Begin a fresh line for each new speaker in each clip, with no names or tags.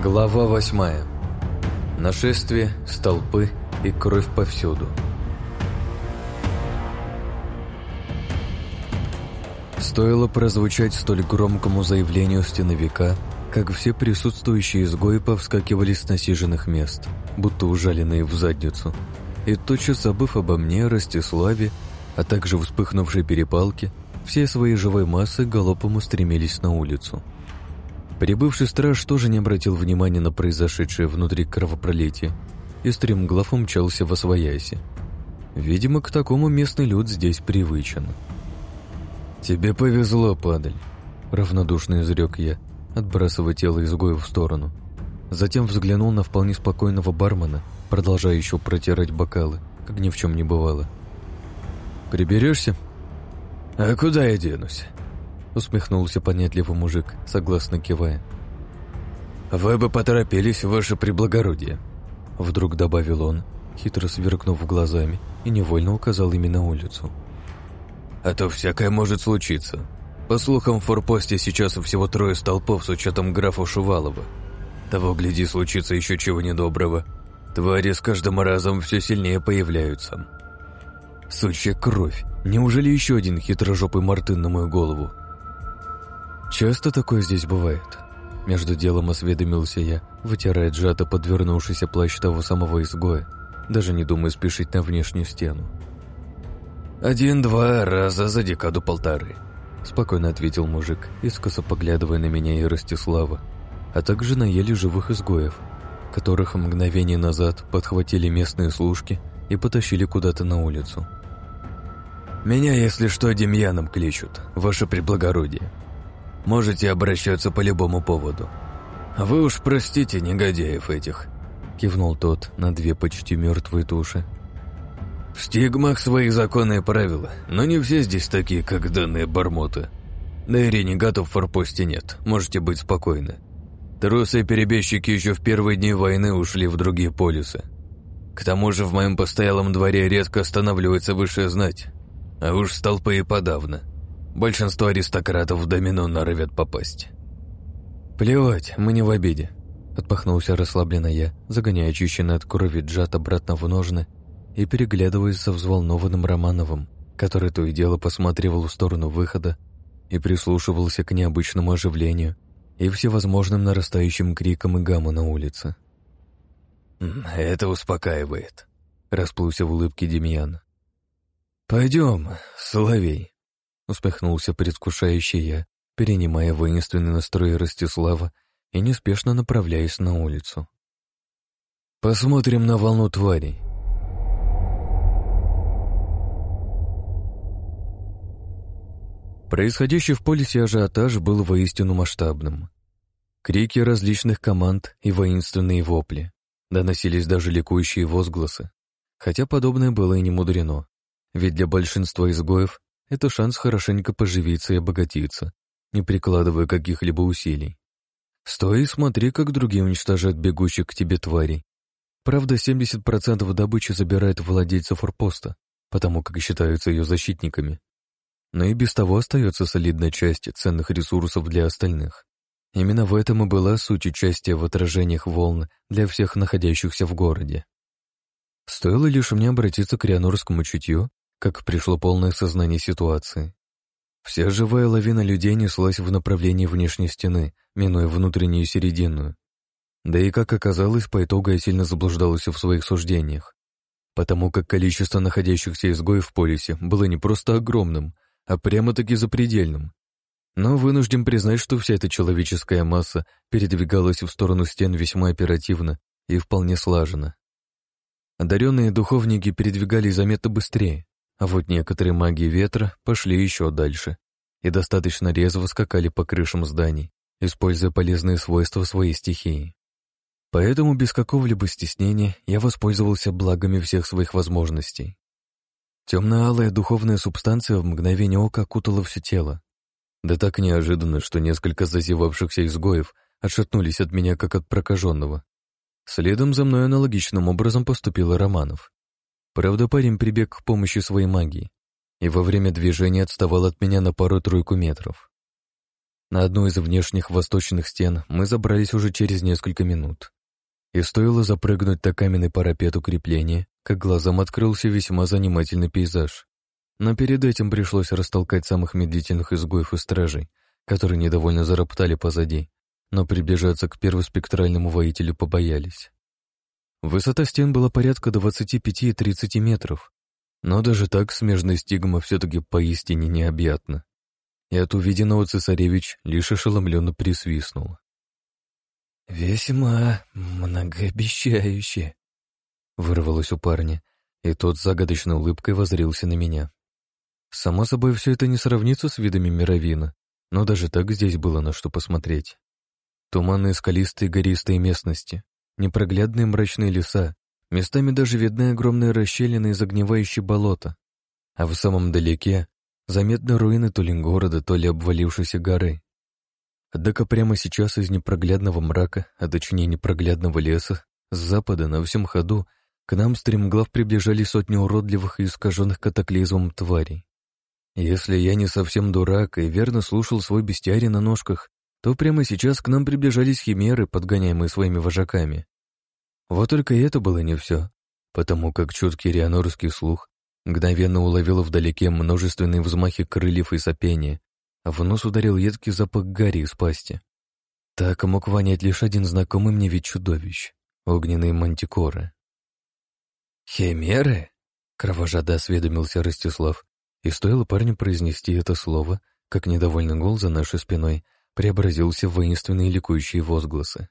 Глава восьмая. Нашествие, столпы и кровь повсюду. Стоило прозвучать столь громкому заявлению стеновика, как все присутствующие изгои повскакивали с насиженных мест, будто ужаленные в задницу, и тотчас забыв обо мне, Ростиславе, а также вспыхнувшей перепалке, все своей живой массой галопом устремились на улицу. Прибывший страж тоже не обратил внимания на произошедшее внутри кровопролитие и стремглав умчался во свояси. Видимо, к такому местный люд здесь привычен. «Тебе повезло, падаль», — равнодушно изрек я, отбрасывая тело изгоя в сторону. Затем взглянул на вполне спокойного бармена, продолжающего протирать бокалы, как ни в чем не бывало. «Приберешься?» «А куда я денусь?» Усмехнулся понятливый мужик, согласно кивая. «Вы бы поторопились, ваше преблагородие», — вдруг добавил он, хитро сверкнув глазами, и невольно указал ими на улицу. «А то всякое может случиться. По слухам, в форпосте сейчас всего трое столпов с учетом графа Шувалова. Того, гляди, случится еще чего недоброго. Твари с каждым разом все сильнее появляются». «Сучья кровь! Неужели еще один хитрожопый мартын на мою голову?» «Часто такое здесь бывает?» Между делом осведомился я, вытирая сжато подвернувшийся плащ того самого изгоя, даже не думая спешить на внешнюю стену. «Один-два раза за декаду полторы», — спокойно ответил мужик, искоса поглядывая на меня и Ростислава, а также на еле живых изгоев, которых мгновение назад подхватили местные служки и потащили куда-то на улицу. «Меня, если что, Демьяном кличут, ваше преблагородие», Можете обращаться по любому поводу. Вы уж простите негодяев этих, кивнул тот на две почти мертвые туши. В стигмах свои законы и правила, но не все здесь такие, как данные бармоты. Да и ренегатов в форпосте нет, можете быть спокойны. Трусы и перебежчики еще в первые дни войны ушли в другие полюсы. К тому же в моем постоялом дворе редко останавливается высшая знать, а уж столпы и подавно. Большинство аристократов в домино норовят попасть. «Плевать, мы не в обиде», — отпахнулся расслабленно я, загоняя очищенный от крови джат обратно в ножны и переглядываясь со взволнованным Романовым, который то и дело посматривал в сторону выхода и прислушивался к необычному оживлению и всевозможным нарастающим крикам и гамму на улице. «Это успокаивает», — расплылся в улыбке Демьян. «Пойдем, Соловей», Успехнулся предвкушающий я, перенимая воинственный настрой Ростислава и неспешно направляясь на улицу. «Посмотрим на волну тварей». Происходящий в полисе ажиотаж был воистину масштабным. Крики различных команд и воинственные вопли. Доносились даже ликующие возгласы. Хотя подобное было и не мудрено. Ведь для большинства изгоев это шанс хорошенько поживиться и обогатиться, не прикладывая каких-либо усилий. Стой и смотри, как другие уничтожают бегущих к тебе тварей. Правда, 70% добычи забирает владельцы форпоста, потому как считаются ее защитниками. Но и без того остается солидная часть ценных ресурсов для остальных. Именно в этом и была суть участия в отражениях волн для всех находящихся в городе. Стоило лишь мне обратиться к рианорскому чутью, как пришло полное сознание ситуации. Вся живая лавина людей неслась в направлении внешней стены, минуя внутреннюю серединную. Да и, как оказалось, по итогу я сильно заблуждалась в своих суждениях, потому как количество находящихся изгоев в полисе было не просто огромным, а прямо-таки запредельным. Но вынужден признать, что вся эта человеческая масса передвигалась в сторону стен весьма оперативно и вполне слаженно. Одаренные духовники передвигались заметно быстрее, а вот некоторые маги ветра пошли еще дальше и достаточно резво скакали по крышам зданий, используя полезные свойства своей стихии. Поэтому без какого-либо стеснения я воспользовался благами всех своих возможностей. Темно-алая духовная субстанция в мгновение ока окутала все тело. Да так неожиданно, что несколько зазевавшихся изгоев отшатнулись от меня, как от прокаженного. Следом за мной аналогичным образом поступил Романов. Правда, парень прибег к помощи своей магии и во время движения отставал от меня на пару-тройку метров. На одну из внешних восточных стен мы забрались уже через несколько минут. И стоило запрыгнуть на каменный парапет укрепления, как глазам открылся весьма занимательный пейзаж. Но перед этим пришлось растолкать самых медлительных изгоев и стражей, которые недовольно зароптали позади, но приближаться к первоспектральному воителю побоялись. Высота стен была порядка 25-30 метров, но даже так смежная стигма все-таки поистине необъятна. И от увиденного цесаревич лишь ошеломленно присвистнул. «Весьма многообещающе», — вырвалось у парня, и тот загадочной улыбкой возрился на меня. Само собой, все это не сравнится с видами Мировина, но даже так здесь было на что посмотреть. Туманные скалистые гористые местности, непроглядные мрачные леса, местами даже видны огромные расщелины и загнивающие болота, а в самом далеке заметны руины то ли города, то ли обвалившейся горы. Однако прямо сейчас из непроглядного мрака, а точнее непроглядного леса, с запада на всем ходу к нам стремглав приближали сотни уродливых и искаженных катаклизмом тварей. Если я не совсем дурак и верно слушал свой бестиарий на ножках, то прямо сейчас к нам приближались химеры, подгоняемые своими вожаками. Вот только это было не все, потому как чуткий рианорский слух мгновенно уловил вдалеке множественные взмахи крыльев и сопения, а в нос ударил едкий запах гари из пасти. Так мог вонять лишь один знакомый мне вид чудовищ — огненные мантикоры. «Химеры?» — кровожадо осведомился Ростислав, и стоило парню произнести это слово, как недовольный гол за нашей спиной преобразился в воинственные ликующие возгласы.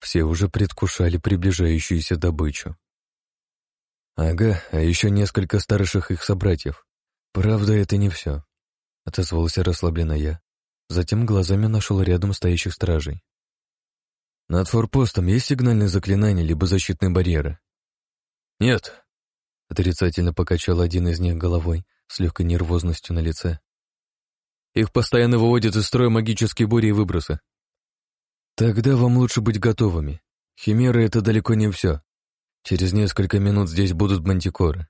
Все уже предвкушали приближающуюся добычу. «Ага, а еще несколько старших их собратьев. Правда, это не все», — отозвался расслабленно я. Затем глазами нашел рядом стоящих стражей. «Над форпостом есть сигнальные заклинания либо защитные барьеры?» «Нет», — отрицательно покачал один из них головой с легкой нервозностью на лице. «Их постоянно выводят из строя магические бури и выбросы». «Тогда вам лучше быть готовыми. Химеры — это далеко не все. Через несколько минут здесь будут мантикоры».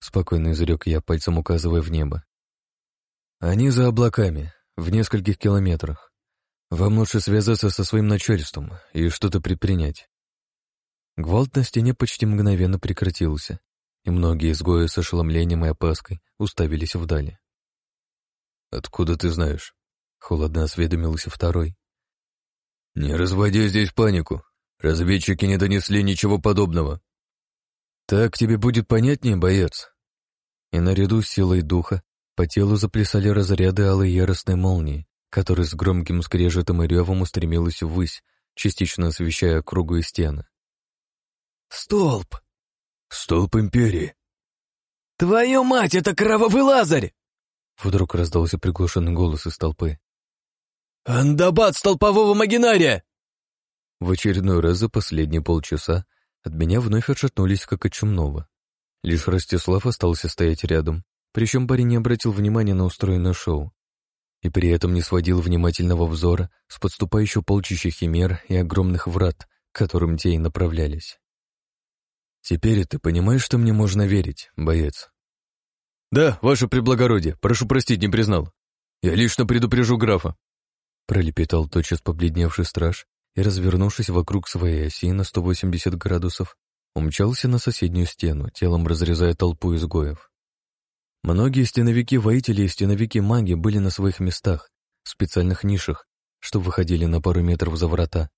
Спокойно изрек я, пальцем указывая в небо. «Они за облаками, в нескольких километрах. Вам лучше связаться со своим начальством и что-то предпринять». Гвалт на стене почти мгновенно прекратился, и многие изгои с ошеломлением и опаской уставились вдали. «Откуда ты знаешь?» — холодно осведомился второй. «Не разводи здесь панику. Разведчики не донесли ничего подобного». «Так тебе будет понятнее, боец?» И наряду с силой духа по телу заплясали разряды алой яростной молнии, которая с громким скрежетом и ревом устремилась ввысь, частично освещая круглые стены.
«Столб!»
«Столб Империи!»
«Твою мать, это кровавый лазарь!»
Вдруг раздался приглушенный голос из толпы.
«Андабат столпового магинария!»
В очередной раз за последние полчаса от меня вновь отшатнулись, как от чумного. Лишь Ростислав остался стоять рядом, причем парень не обратил внимания на устроенное шоу. И при этом не сводил внимательного взора с подступающего полчища химер и огромных врат, к которым те и направлялись. «Теперь ты понимаешь, что мне можно верить, боец?» «Да, ваше преблагородие, прошу простить, не признал. Я лично предупрежу графа», пролепетал тотчас побледневший страж и, развернувшись вокруг своей оси на 180 градусов, умчался на соседнюю стену, телом разрезая толпу изгоев. Многие стеновики-воители и стеновики-маги были на своих местах, в специальных нишах, что выходили на пару метров за врата,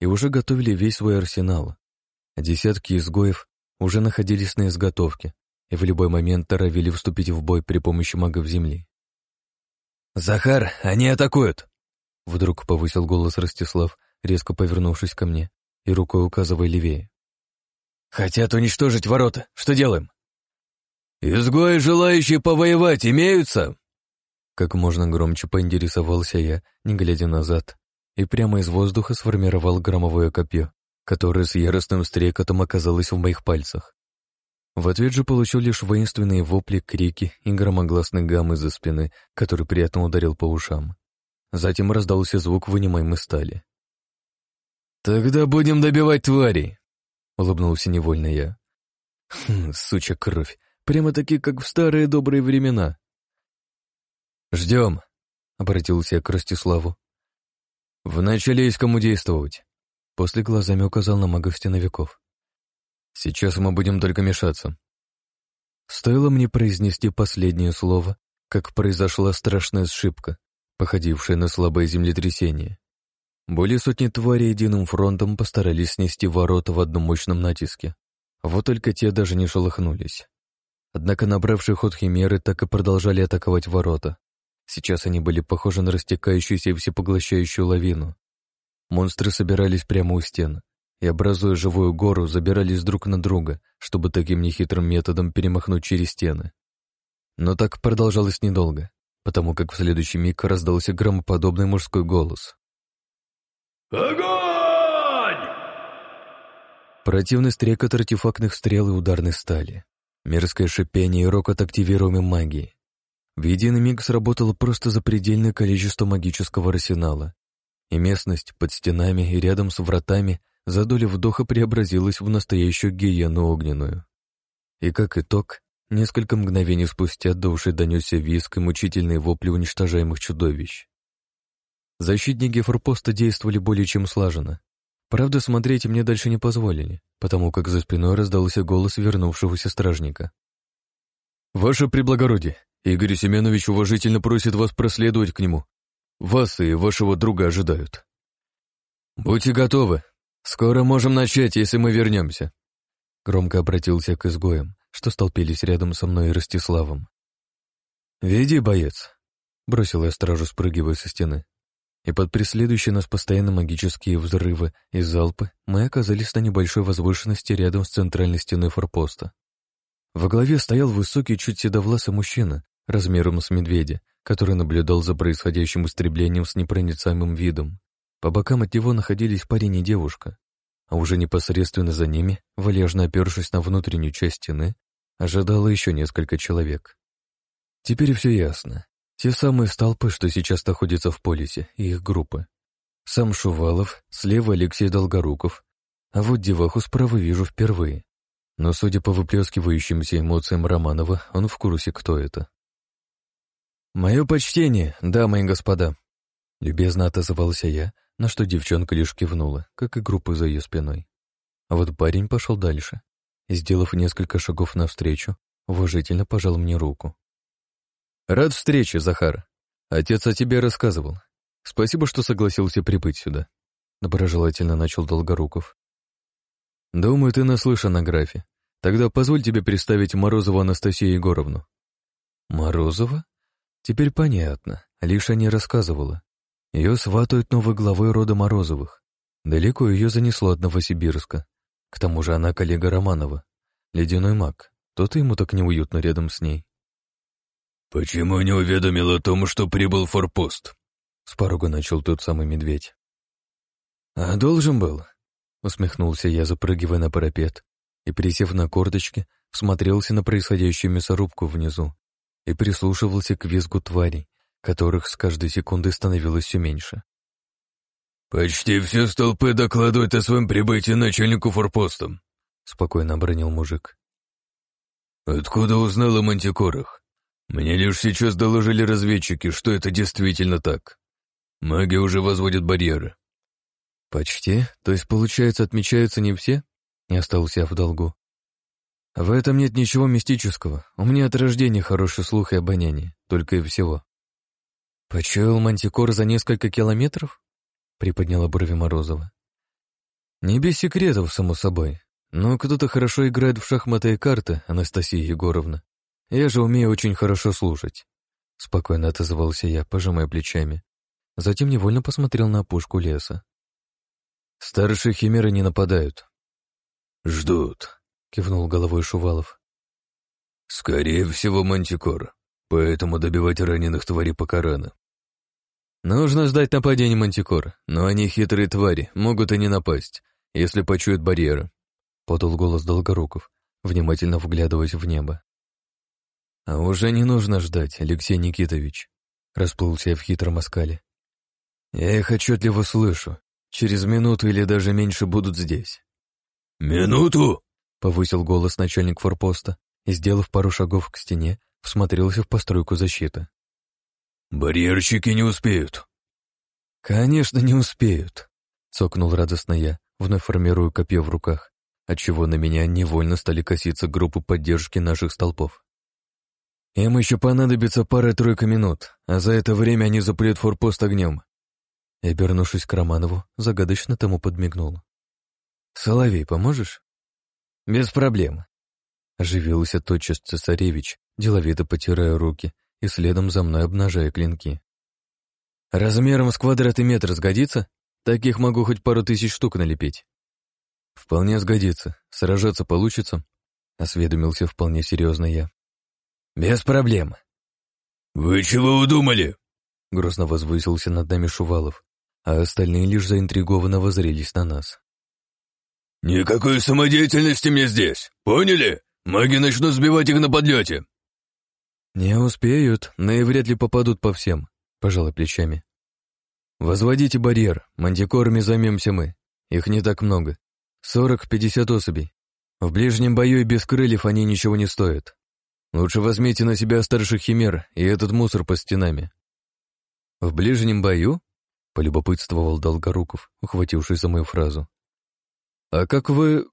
и уже готовили весь свой арсенал. Десятки изгоев уже находились на изготовке и в любой момент торовили вступить в бой при помощи магов Земли.
«Захар, они атакуют!»
Вдруг повысил голос Ростислав, резко повернувшись ко мне и рукой указывая левее.
«Хотят уничтожить ворота. Что делаем?»
«Изгои, желающие повоевать, имеются?»
Как можно громче поинтересовался я, не глядя назад, и прямо из воздуха сформировал громовое копье, которое с яростным стрекотом оказалось в моих пальцах. В ответ же получил лишь воинственные вопли, крики и громогласный гам из-за спины, который приятно ударил по ушам. Затем раздался звук вынимаемой стали.
«Тогда будем добивать тварей», —
улыбнулся невольно я. Хм, суча кровь, прямо таки, как в старые добрые времена.
«Ждем», —
обратился я к Ростиславу. «Вначале есть кому действовать», — после глазами указал на магов-стеновиков. «Сейчас мы будем только мешаться». Стоило мне произнести последнее слово, как произошла страшная ошибка, походившая на слабое землетрясение. Более сотни тварей единым фронтом постарались снести ворота в одном мощном натиске. Вот только те даже не шелохнулись. Однако набравшие ход химеры так и продолжали атаковать ворота. Сейчас они были похожи на растекающуюся и всепоглощающую лавину. Монстры собирались прямо у стен и, образуя живую гору, забирались друг на друга, чтобы таким нехитрым методом перемахнуть через стены. Но так продолжалось недолго, потому как в следующий миг раздался громоподобный мужской голос.
«Огонь!»
Противный стрекот артефактных стрел и ударной стали. Мерзкое шипение и рокот активируемой магии. В единый миг сработало просто запредельное количество магического арсенала, и местность под стенами и рядом с вратами за доли вдоха преобразилась в настоящую гиену огненную. И как итог, несколько мгновений спустя до уши донесся виск и мучительные вопли уничтожаемых чудовищ. Защитники форпоста действовали более чем слаженно. Правда, смотреть мне дальше не позволили, потому как за спиной раздался голос вернувшегося стражника. «Ваше преблагородие, Игорь Семенович уважительно просит вас проследовать к нему. Вас и вашего друга ожидают». «Будьте готовы. Скоро можем начать, если мы вернемся», — громко обратился к изгоям, что столпились рядом со мной и Ростиславом. «Веди, боец», — бросил я стражу, спрыгивая со стены и под преследующие нас постоянно магические взрывы и залпы мы оказались на небольшой возвышенности рядом с центральной стеной форпоста. Во главе стоял высокий, чуть седовласый мужчина, размером с медведя, который наблюдал за происходящим истреблением с непроницаемым видом. По бокам от него находились парень и девушка, а уже непосредственно за ними, вальяжно опершись на внутреннюю часть стены, ожидало еще несколько человек. Теперь все ясно. Те самые столпы, что сейчас находятся в полисе, и их группы. Сам Шувалов, слева Алексей Долгоруков, а вот деваху справа вижу впервые. Но, судя по выплескивающимся эмоциям Романова, он в курсе, кто это. «Мое почтение, дамы и господа!» Любезно отозвался я, на что девчонка лишь кивнула, как и группа за ее спиной. А вот парень пошел дальше сделав несколько шагов навстречу, уважительно пожал мне руку. «Рад встрече, Захар. Отец о тебе рассказывал. Спасибо, что согласился прибыть сюда», — доброжелательно начал Долгоруков. «Думаю, ты наслышан о графе. Тогда позволь тебе представить Морозову Анастасию Егоровну». «Морозова? Теперь понятно. Лишь не рассказывала. Ее сватают новой главой рода Морозовых. Далеко ее занесло от Новосибирска. К тому же она коллега Романова. Ледяной маг. То-то ему так неуютно рядом с ней.
«Почему не уведомил о том, что прибыл форпост?»
С порога начал тот самый медведь. «А должен был?» Усмехнулся я, запрыгивая на парапет, и, присев на корточки, всмотрелся на происходящую мясорубку внизу и прислушивался к визгу тварей, которых с каждой секундой становилось все меньше.
«Почти все столпы докладывают о своем прибытии начальнику форпоста», —
спокойно обронил мужик.
«Откуда узнал о мантикорах? Мне лишь сейчас доложили разведчики, что это действительно так. Маги уже возводят барьеры.
Почти. То есть, получается, отмечаются не все? Не остался в долгу. В этом нет ничего мистического. У меня от рождения хороший слух и обоняние, только и всего. Почуял мантикор за несколько километров? Приподняла брови Морозова. Не без секретов, само собой. Но кто-то хорошо играет в шахматы и карты, Анастасия Егоровна. Я же умею очень хорошо слушать. Спокойно отозвался я, пожимая плечами. Затем невольно посмотрел на опушку леса. Старшие химеры не нападают.
Ждут, кивнул головой Шувалов. Скорее всего, мантикор, поэтому добивать раненых тварей пока рано.
Нужно ждать нападения мантикор, но они хитрые твари, могут и не напасть, если почуют барьеры, подал голос Долгоруков, внимательно вглядываясь в небо. «А уже не нужно ждать, Алексей Никитович», — расплылся я в хитром оскале. «Я их отчетливо слышу. Через минуту или даже меньше будут здесь».
«Минуту?»
— повысил голос начальник форпоста и, сделав пару шагов к стене, всмотрелся в постройку защиты.
«Барьерщики не успеют».
«Конечно, не успеют», — цокнул радостно я, вновь формируя копье в руках, отчего на меня невольно стали коситься группы поддержки наших столпов. Им еще понадобится пара-тройка минут, а за это время они запылят форпост огнем. И, обернувшись к Романову, загадочно тому подмигнул. «Соловей, поможешь?» «Без проблем», — оживился тотчас цесаревич, деловито потирая руки и следом за мной обнажая клинки. «Размером с квадратный метр сгодится? Таких могу хоть пару тысяч штук налепить». «Вполне сгодится. Сражаться получится?» — осведомился вполне серьезно я. «Без проблем».
«Вы чего удумали?»
— грозно возвысился над нами Шувалов, а остальные лишь заинтригованно возрелись на нас.
«Никакой самодеятельности мне здесь, поняли? Маги начнут сбивать их на подлете».
«Не успеют, но и вряд ли попадут по всем», — пожалуй плечами. «Возводите барьер, мантикорами займемся мы. Их не так много. Сорок-пятьдесят особей. В ближнем бою и без крыльев они ничего не стоят. Лучше возьмите на себя старших химер и этот мусор по стенами». «В ближнем бою?» — полюбопытствовал Долгоруков, ухватившись за мою фразу. «А как вы...»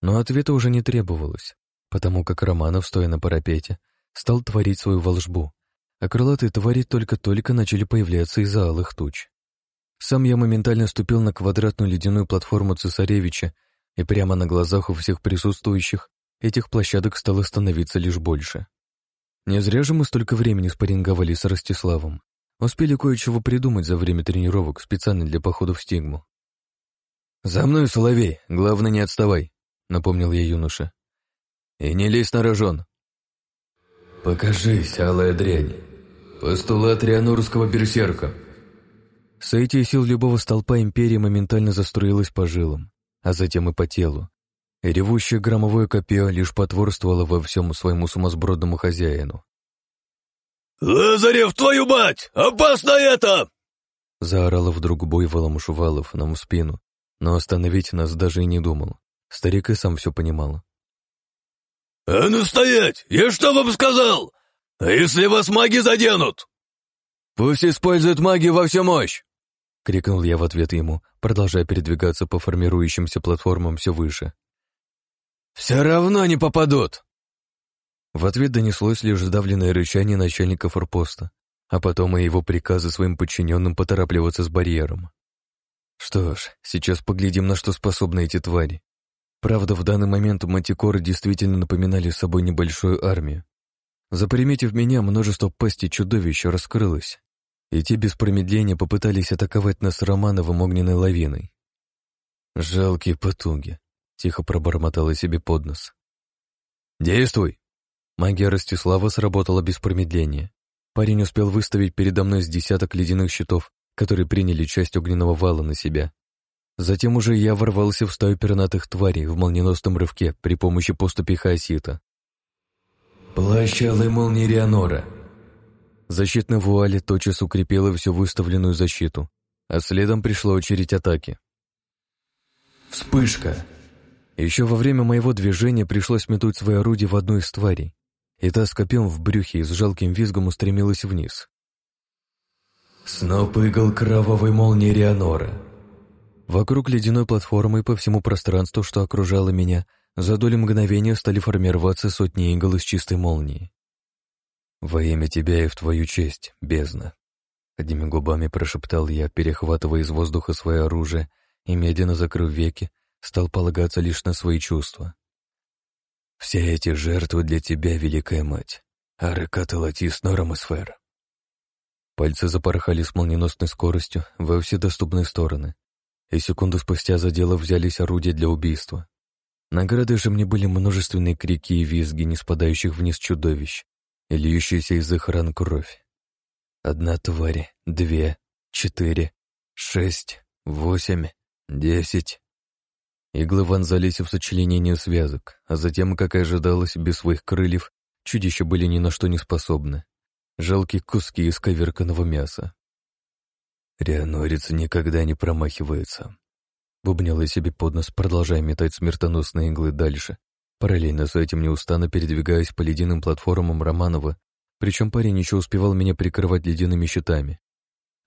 Но ответа уже не требовалось, потому как Романов, стоя на парапете, стал творить свою волжбу, а крылатые твари только-только начали появляться из-за алых туч. Сам я моментально ступил на квадратную ледяную платформу цесаревича, и прямо на глазах у всех присутствующих этих площадок стало становиться лишь больше. Не зря же мы столько времени спарринговали с Ростиславом. Успели кое-чего придумать за время тренировок специально для похода в стигму. «За мной, Соловей, главное, не отставай», — напомнил я юноше. «И не лезь на рожон».
«Покажись, алая дрянь. Постулат рианурского берсерка».
Соитие сил любого столпа империи моментально заструилось по жилам, а затем и по телу. И ревущее громовое копье лишь потворствовало во всем своему сумасбродному хозяину.
«Лазарев, твою мать! Опасно это!»
Заорала вдруг буйволом Шувалов нам в спину, но остановить нас даже и не думал. Старик и сам все понимал.
«А ну стоять! Я что вам сказал? А если вас маги заденут?»
«Пусть используют магию во всю мощь!» — крикнул я в ответ ему, продолжая передвигаться по формирующимся платформам все выше. «Все равно не попадут!» В ответ донеслось лишь сдавленное рычание начальника форпоста, а потом и его приказы своим подчиненным поторапливаться с барьером. Что ж, сейчас поглядим, на что способны эти твари. Правда, в данный момент мантикоры действительно напоминали собой небольшую армию. Заприметив меня, множество пастей чудовищ раскрылось, и те без промедления попытались атаковать нас Романовым огненной лавиной. «Жалкие потуги», — тихо пробормотала себе под нос. «Действуй!» Магия Ростислава сработала без промедления. Парень успел выставить передо мной с десяток ледяных щитов, которые приняли часть огненного вала на себя. Затем уже я ворвался в стаю пернатых тварей в молниеносном рывке при помощи поступи хаосита.
«Плащ алой молнии Рианора!»
Защитная вуаль тотчас укрепила всю выставленную защиту, а следом пришла очередь атаки.
«Вспышка!»
Еще во время моего движения пришлось метнуть свое орудие в одну из тварей, и та с копьем в брюхе и с жалким визгом устремилась вниз.
Сноп игл кровавой молнии Рианора.
Вокруг ледяной платформы и по всему пространству, что окружало меня, за доли мгновения стали формироваться сотни игл из чистой молнии. «Во имя тебя и в твою честь, бездна!» Одними губами прошептал я, перехватывая из воздуха свое оружие и, медленно закрыв веки, стал полагаться лишь на свои чувства. «Все эти жертвы для тебя, Великая Мать, Ареката Латис Норамосфера. Пальцы запорхали с молниеносной скоростью во все доступные стороны, и секунду спустя за дело взялись орудия для убийства. Награды же мне были множественные крики и визги, не спадающих вниз чудовищ, и льющаяся из их ран кровь. Одна тварь, две, четыре, шесть, восемь, десять. Иглы вонзались в сочленение связок, а затем, как и ожидалось, без своих крыльев, чудища были ни на что не способны жалкие куски исковерканного мяса. Рианорец никогда не промахивается. Бубнил я себе под нос, продолжая метать смертоносные иглы дальше, параллельно с этим неустанно передвигаясь по ледяным платформам Романова, Причем парень еще успевал меня прикрывать ледяными щитами.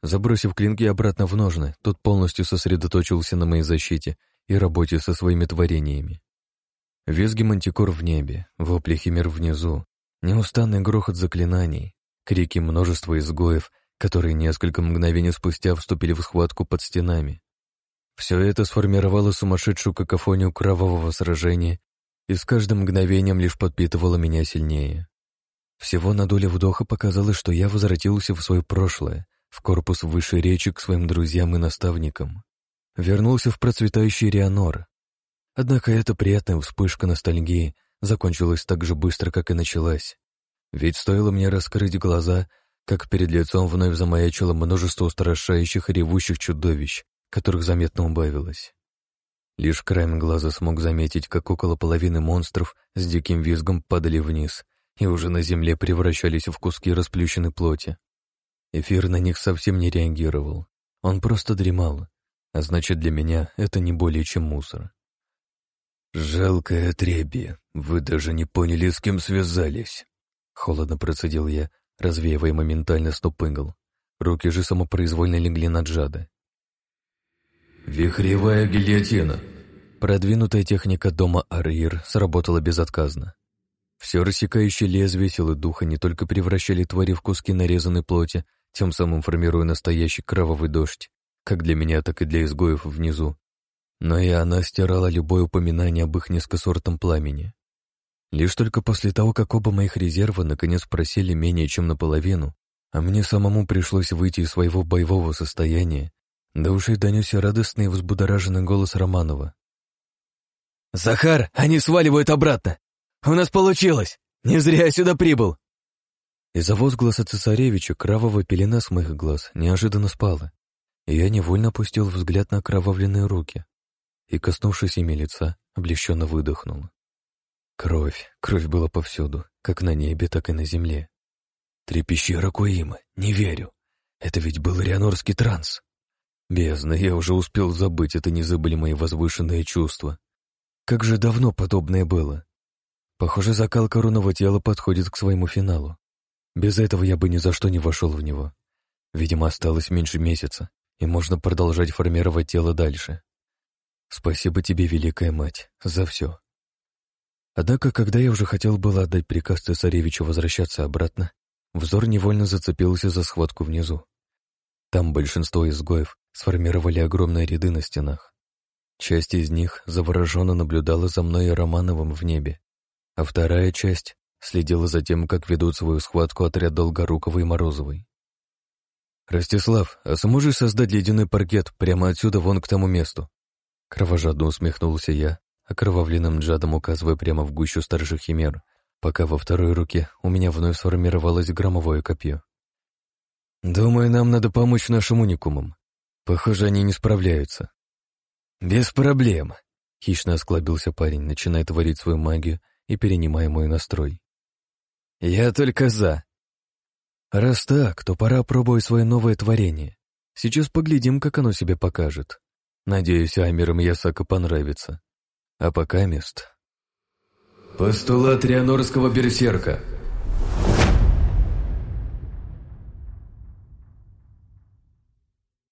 Забросив клинки обратно в ножны, тот полностью сосредоточился на моей защите и работе со своими творениями. Визги мантикор в небе, вопли химер внизу, неустанный грохот заклинаний, крики множества изгоев, которые несколько мгновений спустя вступили в схватку под стенами. Все это сформировало сумасшедшую какофонию кровавого сражения и с каждым мгновением лишь подпитывало меня сильнее. Всего на долю вдоха показалось, что я возвратился в свое прошлое, в корпус высшей речи к своим друзьям и наставникам. Вернулся в процветающий Рианор. Однако эта приятная вспышка ностальгии закончилась так же быстро, как и началась. Ведь стоило мне раскрыть глаза, как перед лицом вновь замаячило множество устрашающих и ревущих чудовищ, которых заметно убавилось. Лишь краем глаза смог заметить, как около половины монстров с диким визгом падали вниз и уже на земле превращались в куски расплющенной плоти. Эфир на них совсем не реагировал. Он просто дремал. А значит, для меня это не более чем мусор.
«Жалкое отребье. Вы даже не поняли, с кем связались», — холодно процедил я, развеивая моментально стоп игл. Руки же самопроизвольно легли над Джада.
«Вихревая гильотина».
Продвинутая техника дома Арир сработала безотказно. Все рассекающие лезвие силы духа не только превращали твари в куски нарезанной плоти, тем самым формируя настоящий кровавый дождь, как для меня, так и для изгоев внизу. Но и она стирала любое упоминание об их низкосортом пламени. Лишь только после того, как оба моих резерва наконец просели менее чем наполовину, а мне самому пришлось выйти из своего боевого состояния, до ушей донесся радостный и взбудораженный голос Романова.
«Захар, они сваливают обратно! У нас получилось! Не зря я сюда прибыл!»
Из-за возгласа цесаревича кровавая пелена с моих глаз неожиданно спала, и я невольно опустил взгляд на окровавленные руки и, коснувшись ими лица, облегченно выдохнул. Кровь, кровь была повсюду, как на небе, так и на земле. Трепещи Ракуима, не верю. Это ведь был рианорский транс. Бездна, я уже успел забыть это незабылимое возвышенное чувство. Как же давно подобное было. Похоже, закалка рунного тела подходит к своему финалу. Без этого я бы ни за что не вошел в него. Видимо, осталось меньше месяца, и можно продолжать формировать тело дальше. Спасибо тебе, Великая Мать, за все. Однако, когда я уже хотел было отдать приказ цесаревичу возвращаться обратно, взор невольно зацепился за схватку внизу. Там большинство изгоев сформировали огромные ряды на стенах. Часть из них завороженно наблюдала за мной и Романовым в небе, а вторая часть следила за тем, как ведут свою схватку отряд Долгорукова и Морозовой. «Ростислав, а сможешь создать ледяной паркет прямо отсюда вон к тому месту?» Кровожадно усмехнулся я, окровавленным джадом указывая прямо в гущу старших химер, пока во второй руке у меня вновь сформировалось громовое копье. «Думаю, нам надо помочь нашим уникумам. Похоже, они не справляются». «Без проблем», — хищно осклабился парень, начиная творить свою магию и перенимая мой настрой. «Я только за». «Раз так, то пора пробовать свое новое творение. Сейчас поглядим, как оно себе покажет. Надеюсь, Аймерам Ясака понравится. А пока мест...»
«Постулат Рианорского берсерка»,